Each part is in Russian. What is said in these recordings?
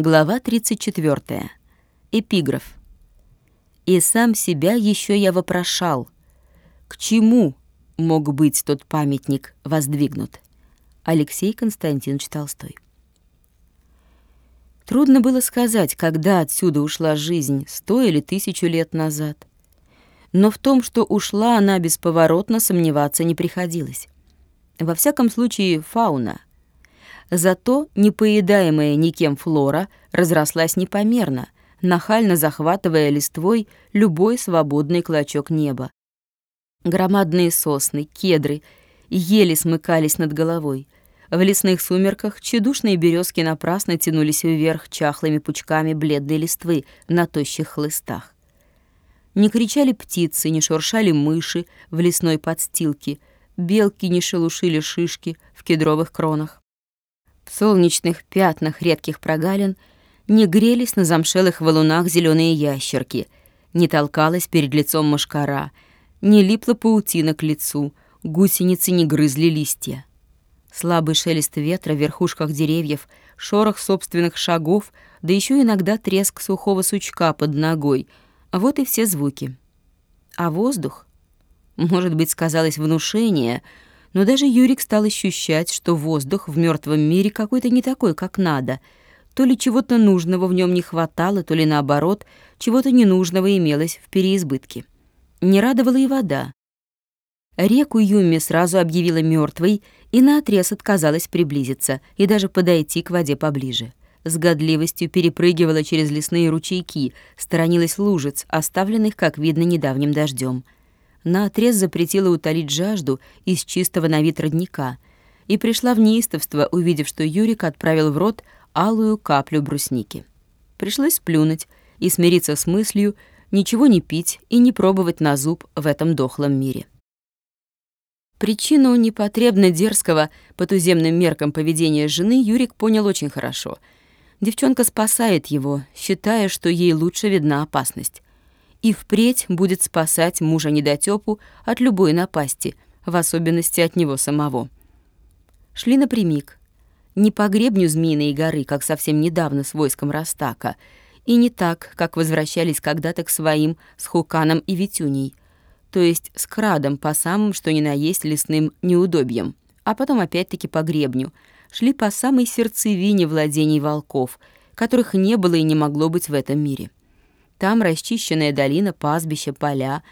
Глава 34. Эпиграф. «И сам себя еще я вопрошал, к чему мог быть тот памятник воздвигнут?» Алексей Константинович Толстой. Трудно было сказать, когда отсюда ушла жизнь, сто или тысячу лет назад. Но в том, что ушла она бесповоротно, сомневаться не приходилось. Во всяком случае, фауна. Зато непоедаемая никем флора разрослась непомерно, нахально захватывая листвой любой свободный клочок неба. Громадные сосны, кедры, еле смыкались над головой. В лесных сумерках тщедушные березки напрасно тянулись вверх чахлыми пучками бледной листвы на тощих хлыстах. Не кричали птицы, не шуршали мыши в лесной подстилке, белки не шелушили шишки в кедровых кронах. В солнечных пятнах редких прогалин не грелись на замшелых валунах зеленые ящерки, не толкалась перед лицом мошкара, не липла паутина к лицу, гусеницы не грызли листья. Слабый шелест ветра в верхушках деревьев, шорох собственных шагов, да еще иногда треск сухого сучка под ногой — вот и все звуки. А воздух? Может быть, сказалось внушение, но даже Юрик стал ощущать, что воздух в мертвом мире какой-то не такой, как надо. То ли чего-то нужного в нем не хватало, то ли наоборот, чего-то ненужного имелось в переизбытке. Не радовала и вода. Реку Юми сразу объявила мертвой и наотрез отказалась приблизиться и даже подойти к воде поближе с годливостью перепрыгивала через лесные ручейки, сторонилась лужиц, оставленных, как видно, недавним дождем. Наотрез запретила утолить жажду из чистого на вид родника и пришла в неистовство, увидев, что Юрик отправил в рот алую каплю брусники. Пришлось сплюнуть и смириться с мыслью ничего не пить и не пробовать на зуб в этом дохлом мире. Причину непотребно дерзкого по туземным меркам поведения жены Юрик понял очень хорошо — Девчонка спасает его, считая, что ей лучше видна опасность. И впредь будет спасать мужа недотёпу от любой напасти, в особенности от него самого. Шли напрямик. Не по гребню Змеиной горы, как совсем недавно с войском Растака, и не так, как возвращались когда-то к своим с Хуканом и Витюней, то есть с Крадом по самым, что ни на есть лесным неудобьям, а потом опять-таки по гребню — шли по самой сердцевине владений волков, которых не было и не могло быть в этом мире. Там расчищенная долина, пастбища, поля,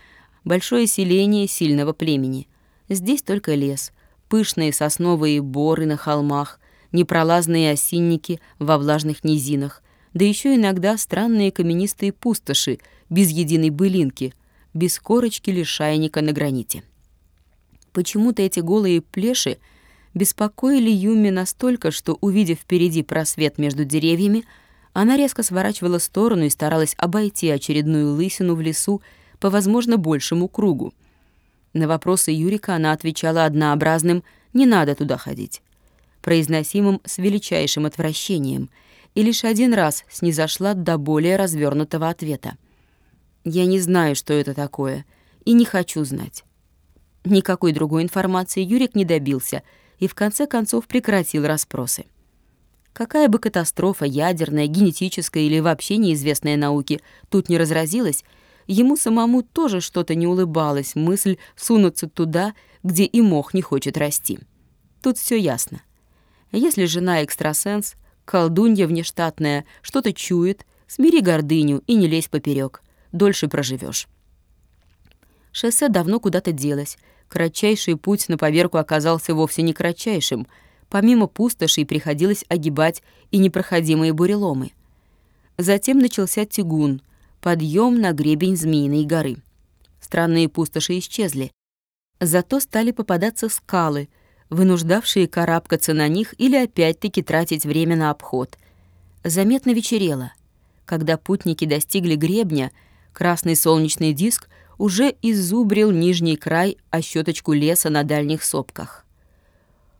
большое селение сильного племени. Здесь только лес, пышные сосновые боры на холмах, непролазные осинники во влажных низинах, да еще иногда странные каменистые пустоши, без единой былинки, без корочки лишайника на граните. Почему-то эти голые плеши — беспокоили Юми настолько, что, увидев впереди просвет между деревьями, она резко сворачивала сторону и старалась обойти очередную лысину в лесу по, возможно, большему кругу. На вопросы Юрика она отвечала однообразным «не надо туда ходить», произносимым с величайшим отвращением, и лишь один раз снизошла до более развернутого ответа. «Я не знаю, что это такое, и не хочу знать». Никакой другой информации Юрик не добился — и в конце концов прекратил расспросы. Какая бы катастрофа, ядерная, генетическая или вообще неизвестная науке, тут не разразилась, ему самому тоже что-то не улыбалось, мысль сунуться туда, где и мох не хочет расти. Тут все ясно. Если жена экстрасенс, колдунья внештатная, что-то чует, смири гордыню и не лезь поперек, дольше проживешь. Шоссе давно куда-то делось, Кратчайший путь на поверку оказался вовсе не кратчайшим. Помимо пустошей приходилось огибать и непроходимые буреломы. Затем начался тягун, подъем на гребень Змеиной горы. Странные пустоши исчезли. Зато стали попадаться скалы, вынуждавшие карабкаться на них или опять-таки тратить время на обход. Заметно вечерело. Когда путники достигли гребня, красный солнечный диск уже изубрил нижний край о щеточку леса на дальних сопках.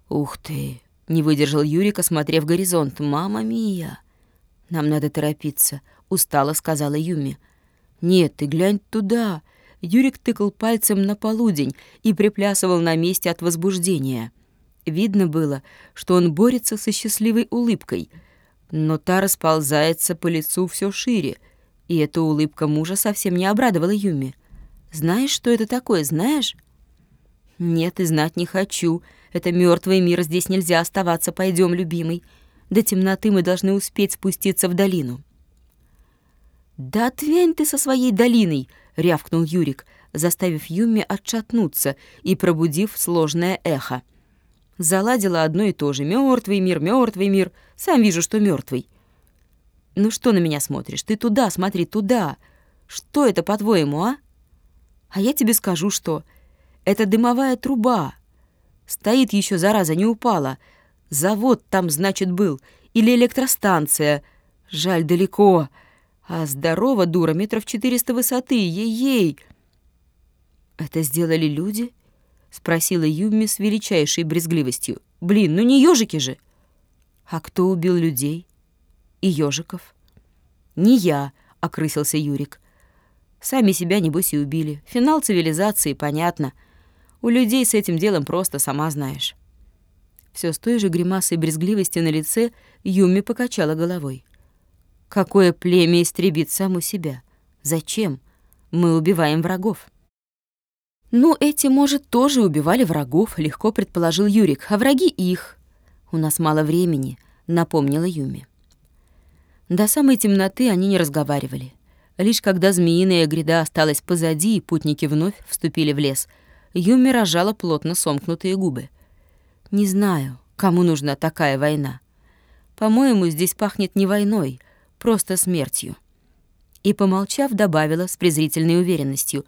«Ух ты!» — не выдержал Юрик, осмотрев горизонт. «Мама мия!» «Нам надо торопиться», — устало сказала Юми. «Нет, ты глянь туда!» Юрик тыкал пальцем на полудень и приплясывал на месте от возбуждения. Видно было, что он борется со счастливой улыбкой. но та расползается по лицу все шире, и эта улыбка мужа совсем не обрадовала Юми. «Знаешь, что это такое, знаешь?» «Нет, и знать не хочу. Это мертвый мир, здесь нельзя оставаться. Пойдем, любимый. До темноты мы должны успеть спуститься в долину». «Да отвянь ты со своей долиной!» — рявкнул Юрик, заставив Юми отшатнуться и пробудив сложное эхо. Заладила одно и то же. Мертвый мир, мертвый мир. Сам вижу, что мертвый. Ну что на меня смотришь? Ты туда, смотри, туда. Что это, по-твоему, а? А я тебе скажу, что... Это дымовая труба. Стоит еще, зараза, не упала. Завод там, значит, был. Или электростанция. Жаль, далеко. А здорово, дура, метров четыреста высоты. Ей-ей. Это сделали люди? Спросила Юми с величайшей брезгливостью. Блин, ну не ежики же. А кто убил людей? И ежиков? Не я, окрысился Юрик. Сами себя, небось, и убили. Финал цивилизации, понятно. У людей с этим делом просто, сама знаешь. Все с той же гримасой брезгливости на лице Юми покачала головой. Какое племя истребит саму себя? Зачем? Мы убиваем врагов. Ну, эти, может, тоже убивали врагов, легко предположил Юрик, а враги их. У нас мало времени, напомнила Юми. До самой темноты они не разговаривали. Лишь когда змеиная гряда осталась позади и путники вновь вступили в лес, Юми рожала плотно сомкнутые губы. «Не знаю, кому нужна такая война. По-моему, здесь пахнет не войной, просто смертью». И, помолчав, добавила с презрительной уверенностью,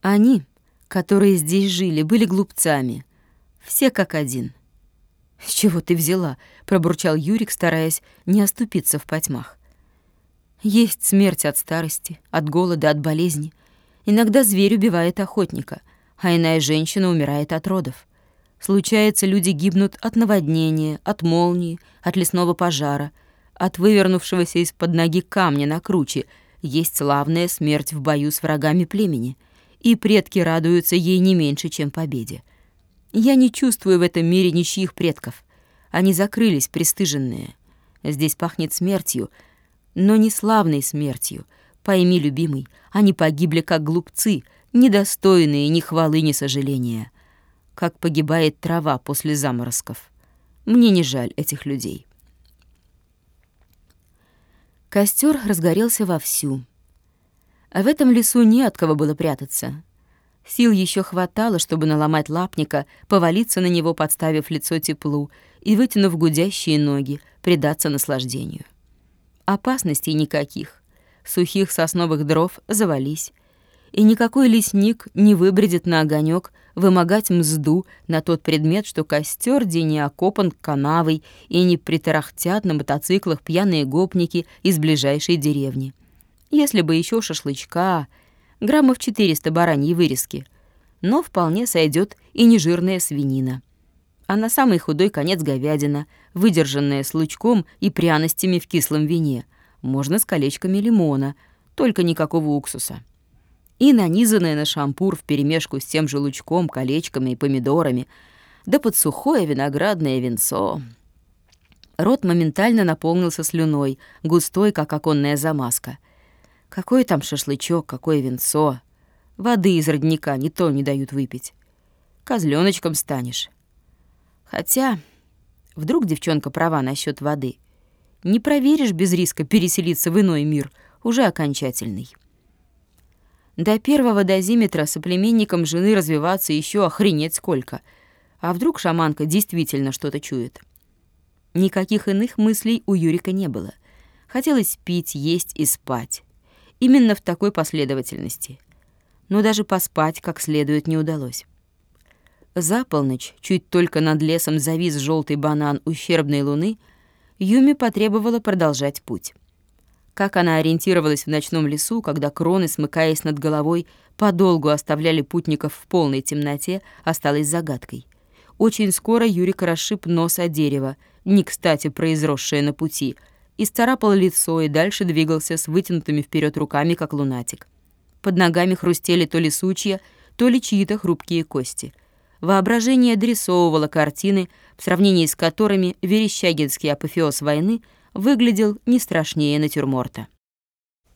«Они, которые здесь жили, были глупцами. Все как один». «С чего ты взяла?» — пробурчал Юрик, стараясь не оступиться в потьмах. Есть смерть от старости, от голода, от болезни. Иногда зверь убивает охотника, а иная женщина умирает от родов. Случается, люди гибнут от наводнения, от молнии, от лесного пожара, от вывернувшегося из-под ноги камня на круче. Есть славная смерть в бою с врагами племени, и предки радуются ей не меньше, чем победе. Я не чувствую в этом мире ничьих предков. Они закрылись, пристыженные. Здесь пахнет смертью — но не славной смертью. Пойми, любимый, они погибли как глупцы, недостойные ни хвалы, ни сожаления. Как погибает трава после заморозков. Мне не жаль этих людей. Костер разгорелся вовсю. А в этом лесу не от кого было прятаться. Сил еще хватало, чтобы наломать лапника, повалиться на него, подставив лицо теплу, и, вытянув гудящие ноги, предаться наслаждению. Опасностей никаких. Сухих сосновых дров завались. И никакой лесник не выбредет на огонек вымогать мзду на тот предмет, что костер где не окопан канавой и не притарахтят на мотоциклах пьяные гопники из ближайшей деревни. Если бы еще шашлычка, граммов 400 бараньей вырезки, но вполне сойдет и нежирная свинина а на самый худой конец говядина, выдержанная с лучком и пряностями в кислом вине, можно с колечками лимона, только никакого уксуса. И нанизанная на шампур вперемешку с тем же лучком, колечками и помидорами, да под сухое виноградное венцо. Рот моментально наполнился слюной, густой, как оконная замазка. Какой там шашлычок, какое венцо. Воды из родника не то не дают выпить. Козленочком станешь. Хотя, вдруг девчонка права насчет воды. Не проверишь без риска переселиться в иной мир, уже окончательный. До первого дозиметра соплеменникам жены развиваться еще охренеть сколько. А вдруг шаманка действительно что-то чует? Никаких иных мыслей у Юрика не было. Хотелось пить, есть и спать. Именно в такой последовательности. Но даже поспать как следует не удалось. За полночь, чуть только над лесом завис желтый банан ущербной луны, Юми потребовала продолжать путь. Как она ориентировалась в ночном лесу, когда кроны, смыкаясь над головой, подолгу оставляли путников в полной темноте, осталась загадкой. Очень скоро Юрик расшиб нос о дерево, не кстати произросшее на пути, и старапал лицо и дальше двигался с вытянутыми вперед руками, как лунатик. Под ногами хрустели то ли сучья, то ли чьи-то хрупкие кости — Воображение дорисовывало картины, в сравнении с которыми верещагинский апофеоз войны выглядел не страшнее натюрморта.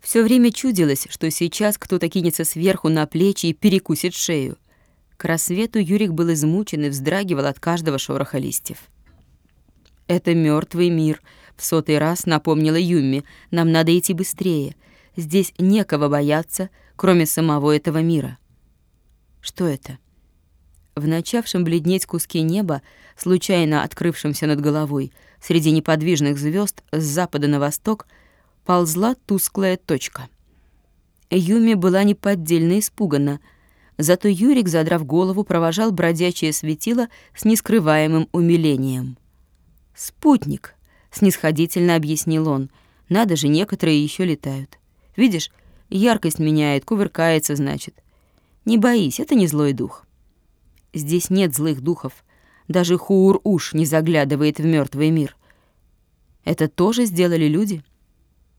Все время чудилось, что сейчас кто-то кинется сверху на плечи и перекусит шею. К рассвету Юрик был измучен и вздрагивал от каждого шороха листьев. «Это мертвый мир», — в сотый раз напомнила Юми. «Нам надо идти быстрее. Здесь некого бояться, кроме самого этого мира». «Что это?» В начавшем бледнеть куске неба, случайно открывшемся над головой, среди неподвижных звезд с запада на восток, ползла тусклая точка. Юми была неподдельно испугана, зато Юрик, задрав голову, провожал бродячее светило с нескрываемым умилением. «Спутник», — снисходительно объяснил он, — «надо же, некоторые еще летают. Видишь, яркость меняет, кувыркается, значит. Не боись, это не злой дух». Здесь нет злых духов. Даже Хуур-Уш не заглядывает в мертвый мир. Это тоже сделали люди?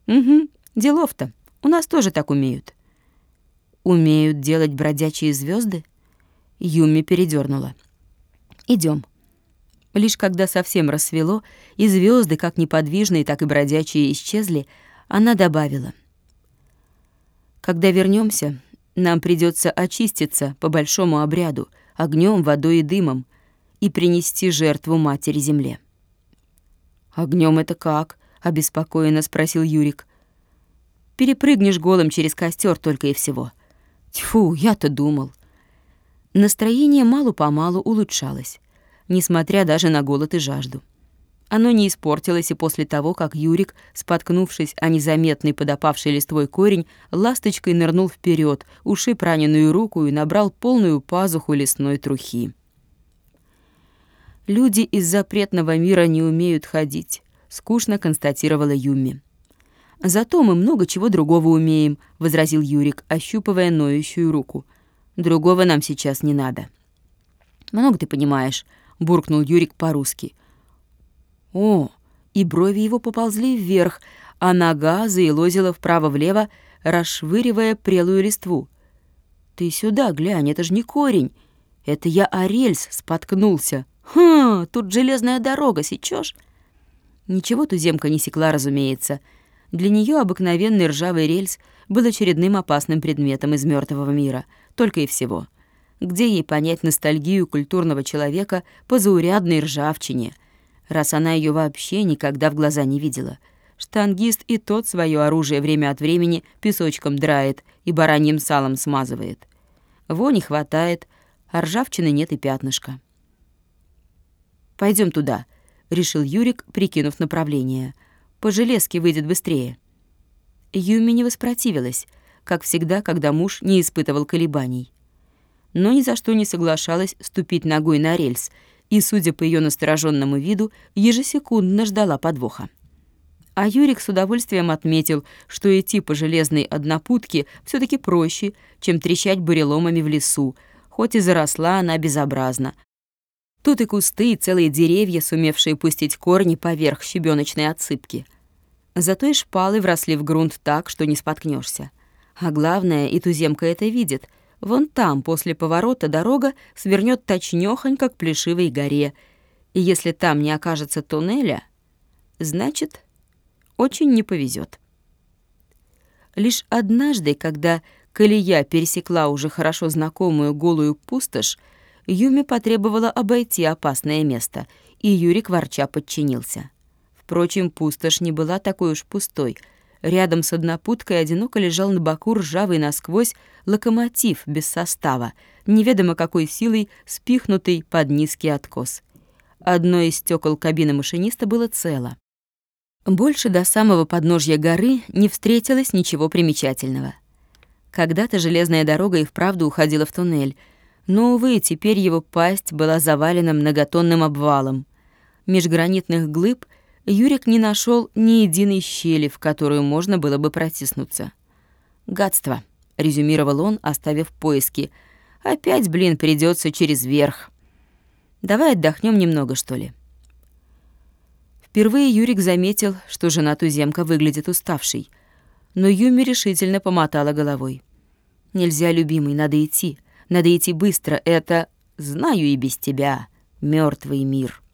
Угу, делов-то. У нас тоже так умеют. Умеют делать бродячие звезды? Юми передернула. Идем. Лишь когда совсем рассвело, и звезды, как неподвижные, так и бродячие, исчезли, она добавила. Когда вернемся, нам придется очиститься по большому обряду — огнем, водой и дымом и принести жертву матери земле. Огнем это как? обеспокоенно спросил Юрик. Перепрыгнешь голым через костер только и всего. Тьфу, я-то думал. Настроение мало-помалу улучшалось, несмотря даже на голод и жажду. Оно не испортилось и после того, как Юрик, споткнувшись о незаметный подопавший листвой корень, ласточкой нырнул вперед, ушиб раненую руку и набрал полную пазуху лесной трухи. «Люди из запретного мира не умеют ходить», — скучно констатировала Юми. «Зато мы много чего другого умеем», — возразил Юрик, ощупывая ноющую руку. «Другого нам сейчас не надо». «Много ты понимаешь», — буркнул Юрик по-русски — о, и брови его поползли вверх, а нога заелозила вправо-влево, расшвыривая прелую листву. «Ты сюда глянь, это же не корень. Это я о рельс споткнулся. Хм, тут железная дорога, сечешь? Ничего туземка не секла, разумеется. Для нее обыкновенный ржавый рельс был очередным опасным предметом из мертвого мира, только и всего. Где ей понять ностальгию культурного человека по заурядной ржавчине — раз она ее вообще никогда в глаза не видела. Штангист и тот свое оружие время от времени песочком драет и бараньим салом смазывает. Вони хватает, а ржавчины нет и пятнышка. Пойдем туда», — решил Юрик, прикинув направление. «По железке выйдет быстрее». Юми не воспротивилась, как всегда, когда муж не испытывал колебаний. Но ни за что не соглашалась ступить ногой на рельс — и, судя по ее настороженному виду, ежесекундно ждала подвоха. А Юрик с удовольствием отметил, что идти по железной однопутке все таки проще, чем трещать буреломами в лесу, хоть и заросла она безобразно. Тут и кусты, и целые деревья, сумевшие пустить корни поверх щебеночной отсыпки. Зато и шпалы вросли в грунт так, что не споткнешься. А главное, и туземка это видит — Вон там, после поворота, дорога свернет точнёхонько к Плешивой горе. И если там не окажется туннеля, значит, очень не повезет. Лишь однажды, когда колея пересекла уже хорошо знакомую голую пустошь, Юме потребовала обойти опасное место, и Юрик ворча подчинился. Впрочем, пустошь не была такой уж пустой — Рядом с однопуткой одиноко лежал на боку ржавый насквозь локомотив без состава, неведомо какой силой спихнутый под низкий откос. Одно из стекол кабины машиниста было цело. Больше до самого подножья горы не встретилось ничего примечательного. Когда-то железная дорога и вправду уходила в туннель, но, увы, теперь его пасть была завалена многотонным обвалом. Межгранитных глыб — Юрик не нашел ни единой щели, в которую можно было бы протиснуться. «Гадство», — резюмировал он, оставив поиски. «Опять, блин, придется через верх. Давай отдохнем немного, что ли». Впервые Юрик заметил, что жена туземка выглядит уставшей. Но Юми решительно помотала головой. «Нельзя, любимый, надо идти. Надо идти быстро. Это, знаю и без тебя, мертвый мир».